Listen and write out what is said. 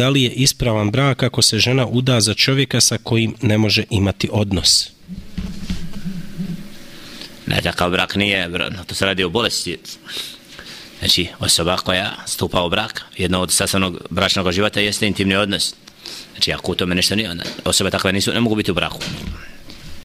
da li je ispravan brak ako se žena uda za čovjeka sa kojim ne može imati odnos? Ne, takav brak nije, to se radi o bolesti. Znači, osoba koja stupa u brak, jedno od sastavnog bračnog života jeste intimni odnos. Znači, ako u tome nešto nije, osobe takve nisu, ne mogu biti u braku.